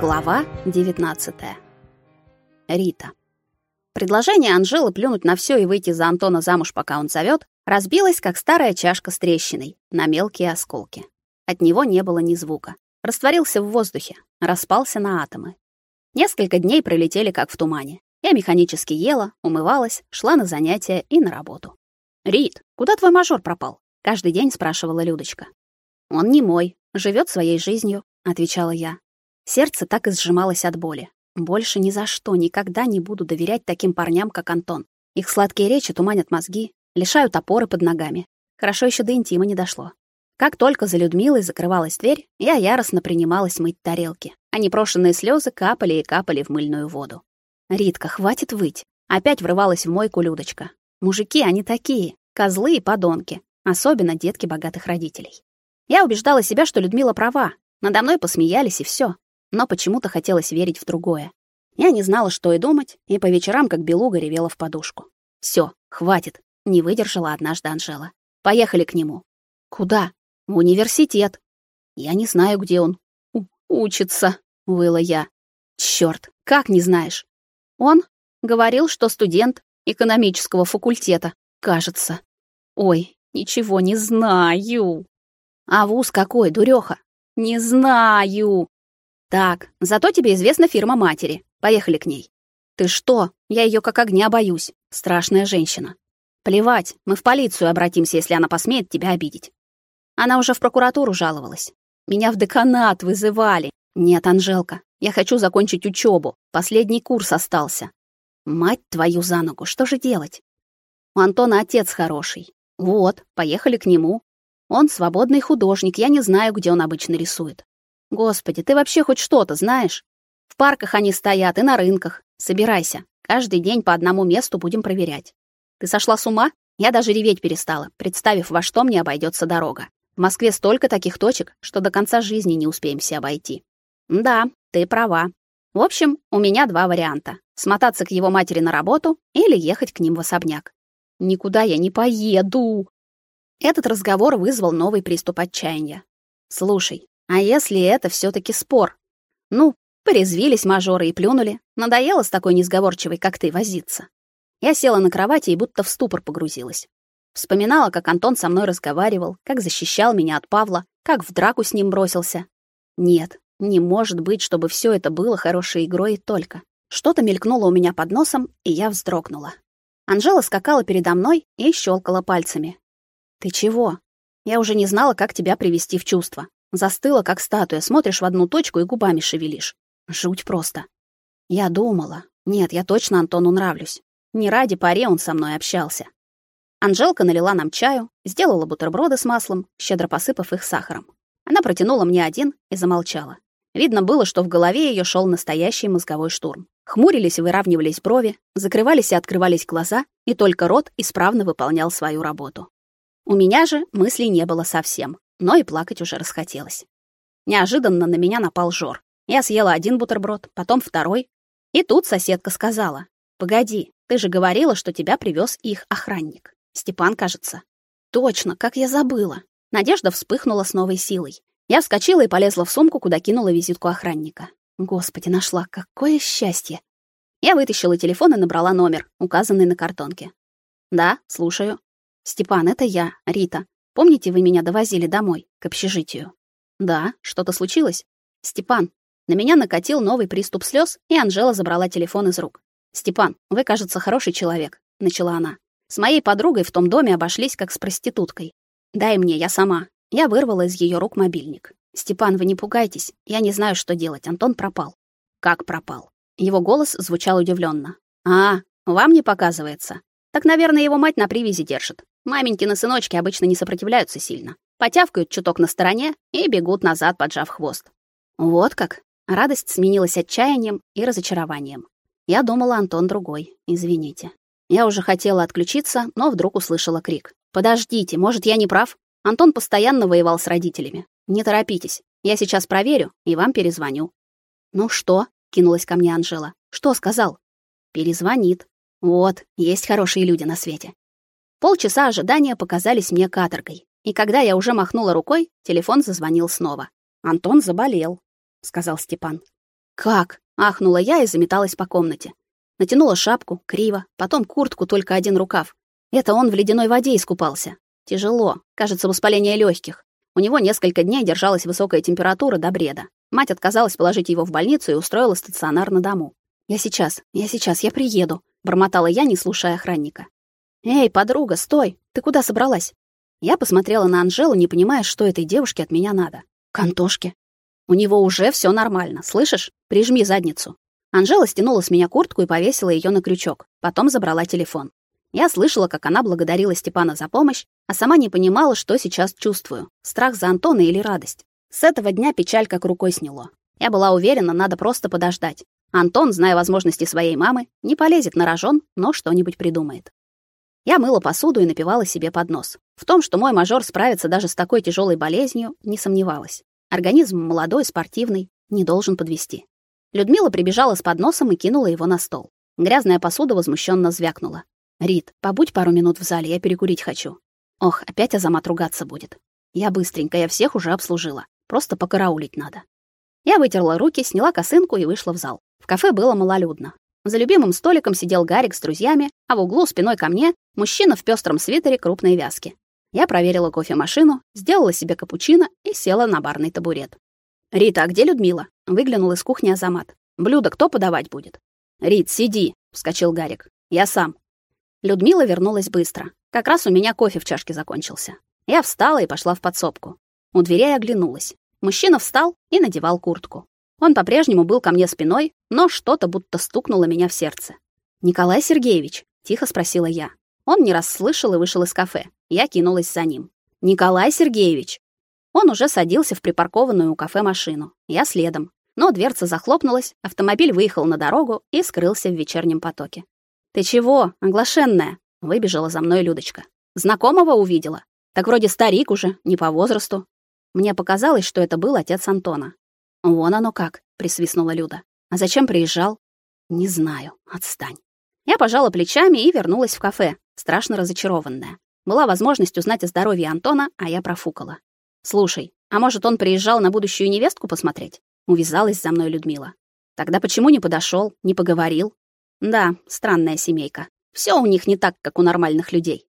Глава 19. Рита. Предложение Анжелы плюнуть на все и выйти за Антона замуж, пока он зовет, разбилось, как старая чашка с трещиной, на мелкие осколки. От него не было ни звука. Растворился в воздухе, распался на атомы. Несколько дней пролетели как в тумане. Я механически ела, умывалась, шла на занятия и на работу. «Рит, куда твой мажор пропал?» — каждый день спрашивала Людочка. «Он не мой, живет своей жизнью», — отвечала я. Сердце так и сжималось от боли. Больше ни за что никогда не буду доверять таким парням, как Антон. Их сладкие речи туманят мозги, лишают опоры под ногами. Хорошо еще до интима не дошло. Как только за Людмилой закрывалась дверь, я яростно принималась мыть тарелки, а непрошенные слезы капали и капали в мыльную воду. «Ритка, хватит выть!» Опять врывалась в мойку Людочка. Мужики, они такие, козлы и подонки, особенно детки богатых родителей. Я убеждала себя, что Людмила права, надо мной посмеялись и все но почему-то хотелось верить в другое. Я не знала, что и думать, и по вечерам как белуга ревела в подушку. Все, хватит, не выдержала однажды Анжела. Поехали к нему. Куда? В университет. Я не знаю, где он. У учится, выла я. Черт, как не знаешь? Он говорил, что студент экономического факультета, кажется. Ой, ничего не знаю. А вуз какой, дуреха? Не знаю. Так, зато тебе известна фирма матери. Поехали к ней. Ты что? Я ее как огня боюсь. Страшная женщина. Плевать, мы в полицию обратимся, если она посмеет тебя обидеть. Она уже в прокуратуру жаловалась. Меня в деканат вызывали. Нет, Анжелка, я хочу закончить учебу. Последний курс остался. Мать твою за ногу, что же делать? У Антона отец хороший. Вот, поехали к нему. Он свободный художник, я не знаю, где он обычно рисует. Господи, ты вообще хоть что-то знаешь? В парках они стоят и на рынках. Собирайся. Каждый день по одному месту будем проверять. Ты сошла с ума? Я даже реветь перестала, представив, во что мне обойдется дорога. В Москве столько таких точек, что до конца жизни не успеем все обойти. Да, ты права. В общем, у меня два варианта: смотаться к его матери на работу или ехать к ним в особняк. Никуда я не поеду. Этот разговор вызвал новый приступ отчаяния. Слушай, а если это все таки спор? Ну, порезвились мажоры и плюнули. Надоело с такой несговорчивой, как ты, возиться. Я села на кровати и будто в ступор погрузилась. Вспоминала, как Антон со мной разговаривал, как защищал меня от Павла, как в драку с ним бросился. Нет, не может быть, чтобы все это было хорошей игрой и только. Что-то мелькнуло у меня под носом, и я вздрогнула. Анжела скакала передо мной и щелкала пальцами. «Ты чего?» Я уже не знала, как тебя привести в чувство. Застыла, как статуя, смотришь в одну точку и губами шевелишь. Жуть просто. Я думала. Нет, я точно Антону нравлюсь. Не ради паре он со мной общался. Анжелка налила нам чаю, сделала бутерброды с маслом, щедро посыпав их сахаром. Она протянула мне один и замолчала. Видно было, что в голове ее шел настоящий мозговой штурм. Хмурились и выравнивались брови, закрывались и открывались глаза, и только рот исправно выполнял свою работу. У меня же мыслей не было совсем но и плакать уже расхотелось. Неожиданно на меня напал Жор. Я съела один бутерброд, потом второй. И тут соседка сказала: "Погоди, ты же говорила, что тебя привез их охранник. Степан, кажется". Точно, как я забыла. Надежда вспыхнула с новой силой. Я вскочила и полезла в сумку, куда кинула визитку охранника. Господи, нашла, какое счастье. Я вытащила телефон и набрала номер, указанный на картонке. Да, слушаю. Степан, это я, Рита. Помните, вы меня довозили домой, к общежитию? Да, что-то случилось? Степан, на меня накатил новый приступ слез, и Анжела забрала телефон из рук. Степан, вы, кажется, хороший человек, начала она. С моей подругой в том доме обошлись как с проституткой. Дай мне, я сама. Я вырвала из ее рук мобильник. Степан, вы не пугайтесь. Я не знаю, что делать. Антон пропал. Как пропал? Его голос звучал удивленно. А, вам не показывается. Так, наверное, его мать на привязи держит. Маменькины сыночки обычно не сопротивляются сильно. Потявкают чуток на стороне и бегут назад, поджав хвост. Вот как. Радость сменилась отчаянием и разочарованием. Я думала, Антон другой. Извините. Я уже хотела отключиться, но вдруг услышала крик. Подождите, может, я не прав? Антон постоянно воевал с родителями. Не торопитесь. Я сейчас проверю и вам перезвоню. Ну что? кинулась ко мне Анжела. Что сказал? Перезвонит. Вот, есть хорошие люди на свете. Полчаса ожидания показались мне каторгой. И когда я уже махнула рукой, телефон зазвонил снова. Антон заболел, сказал Степан. «Как?» — ахнула я и заметалась по комнате. Натянула шапку, криво, потом куртку, только один рукав. Это он в ледяной воде искупался. Тяжело, кажется, воспаление легких. У него несколько дней держалась высокая температура до бреда. Мать отказалась положить его в больницу и устроила стационар на дому. «Я сейчас, я сейчас, я приеду», — бормотала я, не слушая охранника. «Эй, подруга, стой! Ты куда собралась?» Я посмотрела на Анжелу, не понимая, что этой девушке от меня надо. К Антошке. У него уже все нормально, слышишь? Прижми задницу. Анжела стянула с меня куртку и повесила ее на крючок. Потом забрала телефон. Я слышала, как она благодарила Степана за помощь, а сама не понимала, что сейчас чувствую: страх за Антона или радость. С этого дня печаль как рукой сняло. Я была уверена, надо просто подождать. Антон, зная возможности своей мамы, не полезет на рожон, но что-нибудь придумает. Я мыла посуду и напивала себе под нос. В том, что мой мажор справится даже с такой тяжелой болезнью, не сомневалась. Организм молодой, спортивный, не должен подвести. Людмила прибежала с подносом и кинула его на стол. Грязная посуда возмущенно звякнула. «Рит, побудь пару минут в зале, я перекурить хочу». Ох, опять Азамат ругаться будет. Я быстренько, я всех уже обслужила. Просто покараулить надо. Я вытерла руки, сняла косынку и вышла в зал. В кафе было малолюдно. За любимым столиком сидел Гарик с друзьями, а в углу спиной ко мне мужчина в пестром свитере крупной вязки. Я проверила кофемашину, сделала себе капучино и села на барный табурет. «Рита, а где Людмила?» — выглянул из кухни Азамат. «Блюдо кто подавать будет?» «Рит, сиди!» — вскочил Гарик. «Я сам». Людмила вернулась быстро. Как раз у меня кофе в чашке закончился. Я встала и пошла в подсобку. У дверей оглянулась. Мужчина встал и надевал куртку. Он по-прежнему был ко мне спиной, но что-то будто стукнуло меня в сердце. «Николай Сергеевич?» — тихо спросила я. Он не расслышал и вышел из кафе. Я кинулась за ним. «Николай Сергеевич!» Он уже садился в припаркованную у кафе машину. Я следом. Но дверца захлопнулась, автомобиль выехал на дорогу и скрылся в вечернем потоке. «Ты чего, оглашенная?» — выбежала за мной Людочка. «Знакомого увидела? Так вроде старик уже, не по возрасту». Мне показалось, что это был отец Антона. «Вон оно как», — присвистнула Люда. «А зачем приезжал?» «Не знаю. Отстань». Я пожала плечами и вернулась в кафе, страшно разочарованная. Была возможность узнать о здоровье Антона, а я профукала. Слушай, а может, он приезжал на будущую невестку посмотреть? Увязалась за мной Людмила. Тогда почему не подошел, не поговорил? Да, странная семейка. Все у них не так, как у нормальных людей.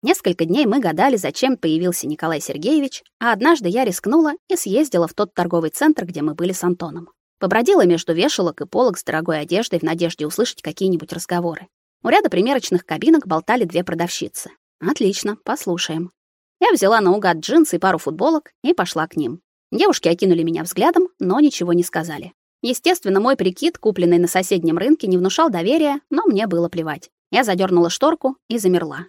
Несколько дней мы гадали, зачем появился Николай Сергеевич, а однажды я рискнула и съездила в тот торговый центр, где мы были с Антоном. Побродила между вешалок и полок с дорогой одеждой в надежде услышать какие-нибудь разговоры. У ряда примерочных кабинок болтали две продавщицы. Отлично, послушаем. Я взяла наугад джинсы и пару футболок и пошла к ним. Девушки окинули меня взглядом, но ничего не сказали. Естественно, мой прикид, купленный на соседнем рынке, не внушал доверия, но мне было плевать. Я задернула шторку и замерла.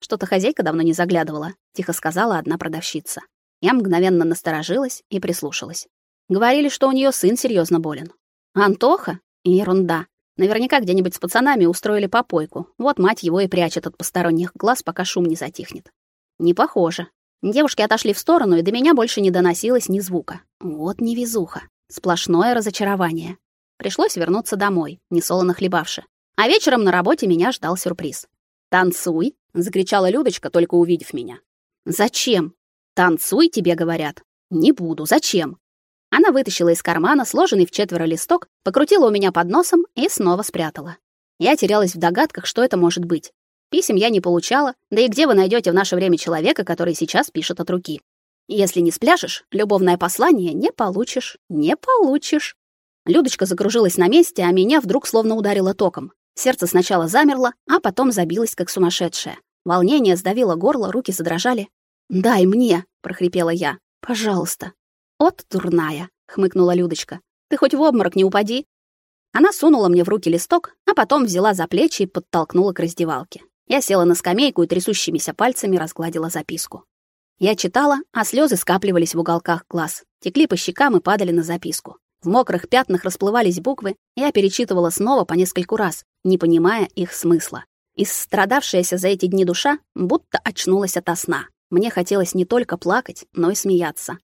Что-то хозяйка давно не заглядывала, тихо сказала одна продавщица. Я мгновенно насторожилась и прислушалась. Говорили, что у нее сын серьезно болен. Антоха? Ерунда. Наверняка где-нибудь с пацанами устроили попойку. Вот мать его и прячет от посторонних глаз, пока шум не затихнет. Не похоже. Девушки отошли в сторону, и до меня больше не доносилось ни звука. Вот невезуха. Сплошное разочарование. Пришлось вернуться домой, несолоно хлебавши. А вечером на работе меня ждал сюрприз. «Танцуй!» — закричала Людочка, только увидев меня. «Зачем?» «Танцуй, тебе говорят». «Не буду. Зачем?» Она вытащила из кармана сложенный в четверо листок, покрутила у меня под носом и снова спрятала. Я терялась в догадках, что это может быть. Писем я не получала, да и где вы найдете в наше время человека, который сейчас пишет от руки? Если не спляшешь, любовное послание не получишь, не получишь. Людочка закружилась на месте, а меня вдруг словно ударило током. Сердце сначала замерло, а потом забилось как сумасшедшее. Волнение сдавило горло, руки задрожали. "Дай мне", прохрипела я. "Пожалуйста". "От дурная", хмыкнула Людочка. "Ты хоть в обморок не упади". Она сунула мне в руки листок, а потом взяла за плечи и подтолкнула к раздевалке. Я села на скамейку и трясущимися пальцами разгладила записку. Я читала, а слезы скапливались в уголках глаз, текли по щекам и падали на записку. В мокрых пятнах расплывались буквы, я перечитывала снова по нескольку раз, не понимая их смысла. И страдавшаяся за эти дни душа будто очнулась ото сна. Мне хотелось не только плакать, но и смеяться.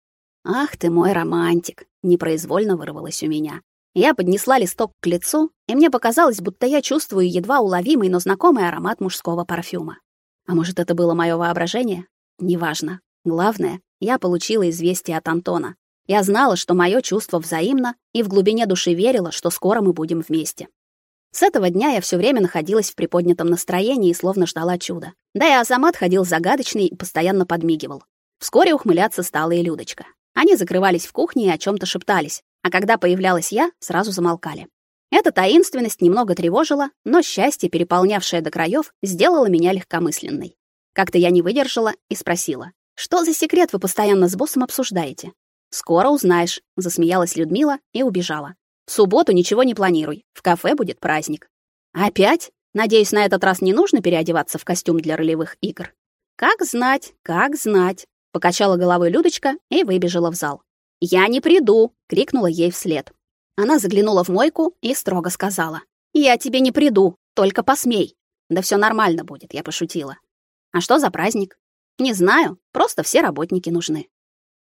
«Ах ты мой романтик!» — непроизвольно вырвалось у меня. Я поднесла листок к лицу, и мне показалось, будто я чувствую едва уловимый, но знакомый аромат мужского парфюма. А может, это было мое воображение? Неважно. Главное, я получила известие от Антона. Я знала, что мое чувство взаимно, и в глубине души верила, что скоро мы будем вместе. С этого дня я все время находилась в приподнятом настроении и словно ждала чуда. Да и Азамат ходил загадочный и постоянно подмигивал. Вскоре ухмыляться стала и Людочка. Они закрывались в кухне и о чем то шептались, а когда появлялась я, сразу замолкали. Эта таинственность немного тревожила, но счастье, переполнявшее до краев, сделало меня легкомысленной. Как-то я не выдержала и спросила: "Что за секрет вы постоянно с боссом обсуждаете?" "Скоро узнаешь", засмеялась Людмила и убежала. "В субботу ничего не планируй. В кафе будет праздник". "Опять? Надеюсь, на этот раз не нужно переодеваться в костюм для ролевых игр". "Как знать, как знать", покачала головой Людочка и выбежала в зал. "Я не приду", крикнула ей вслед. Она заглянула в мойку и строго сказала: "Я тебе не приду, только посмей". "Да все нормально будет", я пошутила. "А что за праздник?" "Не знаю, просто все работники нужны".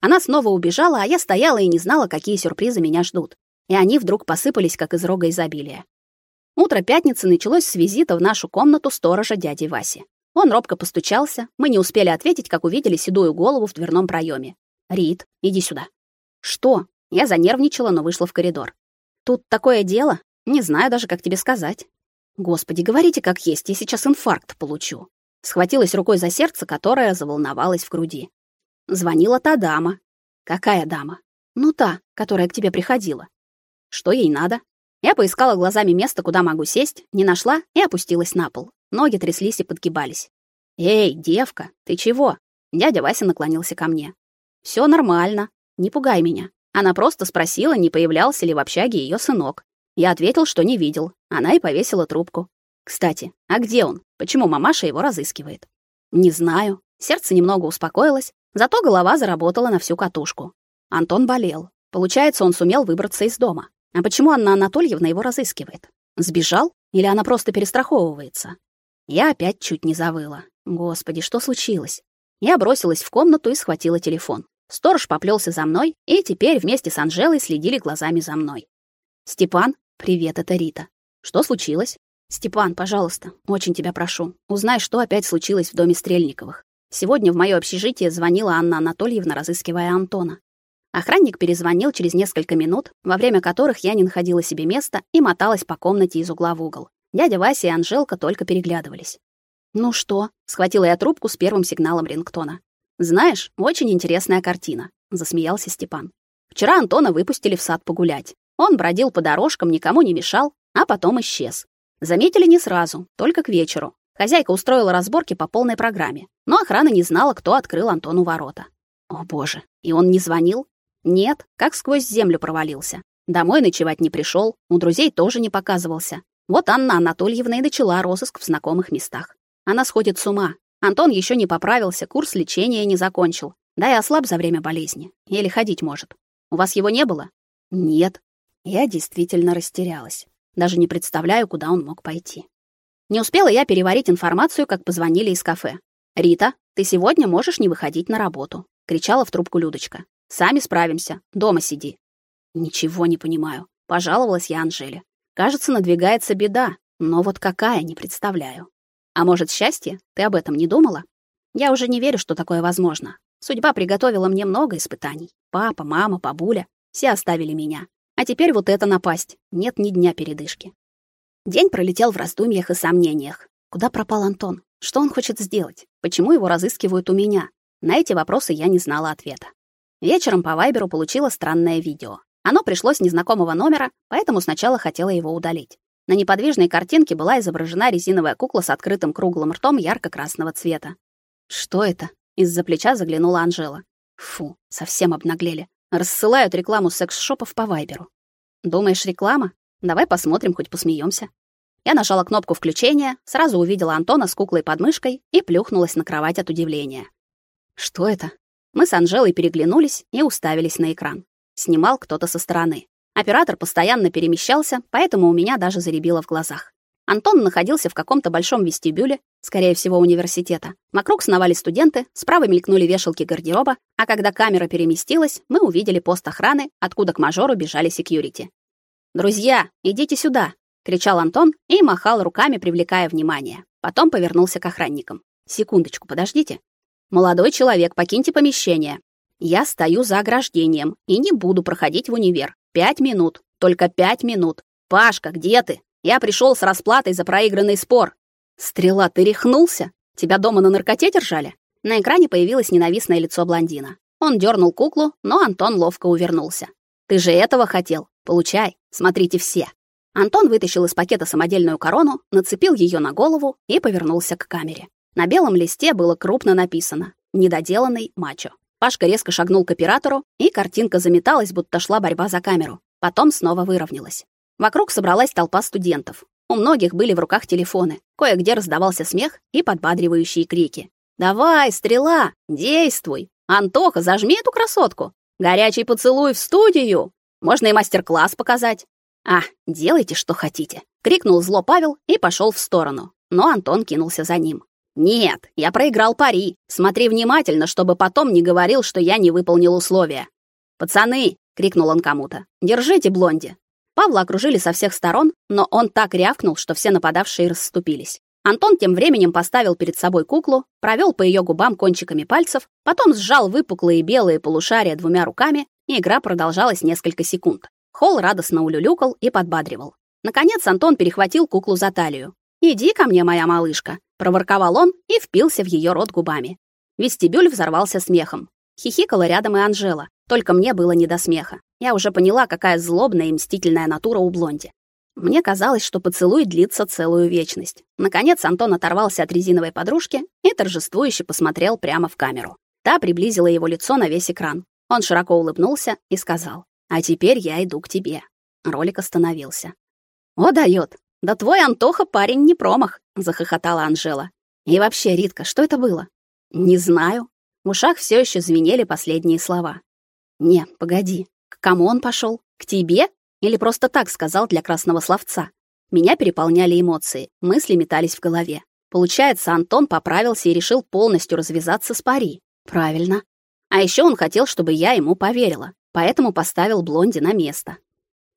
Она снова убежала, а я стояла и не знала, какие сюрпризы меня ждут. И они вдруг посыпались как из рога изобилия. Утро пятницы началось с визита в нашу комнату сторожа дяди Васи. Он робко постучался, мы не успели ответить, как увидели седую голову в дверном проеме. «Рит, иди сюда». «Что?» Я занервничала, но вышла в коридор. «Тут такое дело, не знаю даже, как тебе сказать». «Господи, говорите как есть, я сейчас инфаркт получу». Схватилась рукой за сердце, которое заволновалось в груди. Звонила та дама. «Какая дама?» «Ну та, которая к тебе приходила». «Что ей надо?» Я поискала глазами место, куда могу сесть, не нашла и опустилась на пол. Ноги тряслись и подгибались. «Эй, девка, ты чего?» Дядя Вася наклонился ко мне. Все нормально, не пугай меня». Она просто спросила, не появлялся ли в общаге ее сынок. Я ответил, что не видел. Она и повесила трубку. «Кстати, а где он? Почему мамаша его разыскивает?» «Не знаю». Сердце немного успокоилось, зато голова заработала на всю катушку. Антон болел. Получается, он сумел выбраться из дома. А почему Анна Анатольевна его разыскивает? Сбежал? Или она просто перестраховывается? Я опять чуть не завыла. Господи, что случилось? Я бросилась в комнату и схватила телефон. Сторож поплелся за мной, и теперь вместе с Анжелой следили глазами за мной. «Степан, привет, это Рита. Что случилось?» «Степан, пожалуйста, очень тебя прошу, узнай, что опять случилось в доме Стрельниковых. Сегодня в моё общежитие звонила Анна Анатольевна, разыскивая Антона. Охранник перезвонил через несколько минут, во время которых я не находила себе места и моталась по комнате из угла в угол. Дядя Вася и Анжелка только переглядывались. «Ну что?» — схватила я трубку с первым сигналом рингтона. «Знаешь, очень интересная картина», — засмеялся Степан. «Вчера Антона выпустили в сад погулять. Он бродил по дорожкам, никому не мешал, а потом исчез. Заметили не сразу, только к вечеру. Хозяйка устроила разборки по полной программе, но охрана не знала, кто открыл Антону ворота. О, боже, и он не звонил? Нет, как сквозь землю провалился. Домой ночевать не пришел, у друзей тоже не показывался. Вот Анна Анатольевна и начала розыск в знакомых местах. Она сходит с ума. Антон еще не поправился, курс лечения не закончил. Да и ослаб за время болезни. Еле ходить может. У вас его не было? Нет. Я действительно растерялась. Даже не представляю, куда он мог пойти. Не успела я переварить информацию, как позвонили из кафе. «Рита, ты сегодня можешь не выходить на работу», — кричала в трубку Людочка. «Сами справимся. Дома сиди». «Ничего не понимаю», — пожаловалась я Анжеле. Кажется, надвигается беда, но вот какая, не представляю. А может, счастье? Ты об этом не думала? Я уже не верю, что такое возможно. Судьба приготовила мне много испытаний. Папа, мама, бабуля все оставили меня. А теперь вот это напасть. Нет ни дня передышки. День пролетел в раздумьях и сомнениях. Куда пропал Антон? Что он хочет сделать? Почему его разыскивают у меня? На эти вопросы я не знала ответа. Вечером по Вайберу получила странное видео. Оно пришло с незнакомого номера, поэтому сначала хотела его удалить. На неподвижной картинке была изображена резиновая кукла с открытым круглым ртом ярко-красного цвета. Что это? Из-за плеча заглянула Анжела. Фу, совсем обнаглели. Рассылают рекламу секс-шопов по Вайберу. Думаешь, реклама? Давай посмотрим, хоть посмеемся. Я нажала кнопку включения, сразу увидела Антона с куклой под мышкой и плюхнулась на кровать от удивления. Что это? Мы с Анжелой переглянулись и уставились на экран. Снимал кто-то со стороны. Оператор постоянно перемещался, поэтому у меня даже заребило в глазах. Антон находился в каком-то большом вестибюле, скорее всего, университета. Вокруг сновали студенты, справа мелькнули вешалки гардероба, а когда камера переместилась, мы увидели пост охраны, откуда к мажору бежали секьюрити. «Друзья, идите сюда!» — кричал Антон и махал руками, привлекая внимание. Потом повернулся к охранникам. «Секундочку, подождите. Молодой человек, покиньте помещение. Я стою за ограждением и не буду проходить в универ. Пять минут. Только пять минут. Пашка, где ты? Я пришел с расплатой за проигранный спор. Стрела, ты рехнулся? Тебя дома на наркоте держали? На экране появилось ненавистное лицо блондина. Он дернул куклу, но Антон ловко увернулся. Ты же этого хотел. Получай. Смотрите все. Антон вытащил из пакета самодельную корону, нацепил ее на голову и повернулся к камере. На белом листе было крупно написано: "Недоделанный мачо". Пашка резко шагнул к оператору, и картинка заметалась, будто шла борьба за камеру. Потом снова выровнялась. Вокруг собралась толпа студентов. У многих были в руках телефоны. Кое-где раздавался смех и подбадривающие крики. «Давай, стрела! Действуй! Антоха, зажми эту красотку! Горячий поцелуй в студию! Можно и мастер-класс показать!» «А, делайте, что хотите!» — крикнул зло Павел и пошел в сторону. Но Антон кинулся за ним. Нет, я проиграл пари. Смотри внимательно, чтобы потом не говорил, что я не выполнил условия. Пацаны, крикнул он кому-то. Держите блонди. Павла окружили со всех сторон, но он так рявкнул, что все нападавшие расступились. Антон тем временем поставил перед собой куклу, провел по ее губам кончиками пальцев, потом сжал выпуклые белые полушария двумя руками, игра продолжалась несколько секунд. Холл радостно улюлюкал и подбадривал. Наконец Антон перехватил куклу за талию. «Иди ко мне, моя малышка», — проворковал он и впился в ее рот губами. Вестибюль взорвался смехом. Хихикала рядом и Анжела, только мне было не до смеха. Я уже поняла, какая злобная и мстительная натура у Блонди. Мне казалось, что поцелуй длится целую вечность. Наконец Антон оторвался от резиновой подружки и торжествующе посмотрел прямо в камеру. Та приблизила его лицо на весь экран. Он широко улыбнулся и сказал: "А теперь я иду к тебе". Ролик остановился. О, даёт. Да твой Антоха парень не промах, захохотала Анжела. И вообще, Ритка, что это было? Не знаю. В ушах все еще звенели последние слова. Не, погоди. К кому он пошел? К тебе или просто так сказал для красного словца? Меня переполняли эмоции, мысли метались в голове. Получается, Антон поправился и решил полностью развязаться с пари. Правильно. А еще он хотел, чтобы я ему поверила, поэтому поставил Блонди на место.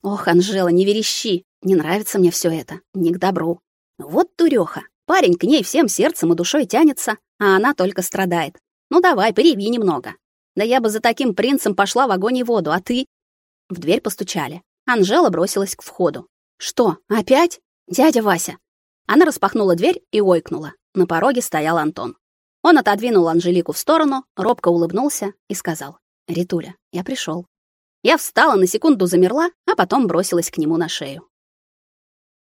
Ох, Анжела, не верещи. Не нравится мне все это. Не к добру. Вот дуреха. Парень к ней всем сердцем и душой тянется, а она только страдает. Ну давай, пореви немного. Да я бы за таким принцем пошла в огонь и воду, а ты? В дверь постучали. Анжела бросилась к входу. Что, опять? Дядя Вася. Она распахнула дверь и ойкнула. На пороге стоял Антон. Он отодвинул Анжелику в сторону, робко улыбнулся и сказал: "Ритуля, я пришел. Я встала, на секунду замерла, а потом бросилась к нему на шею.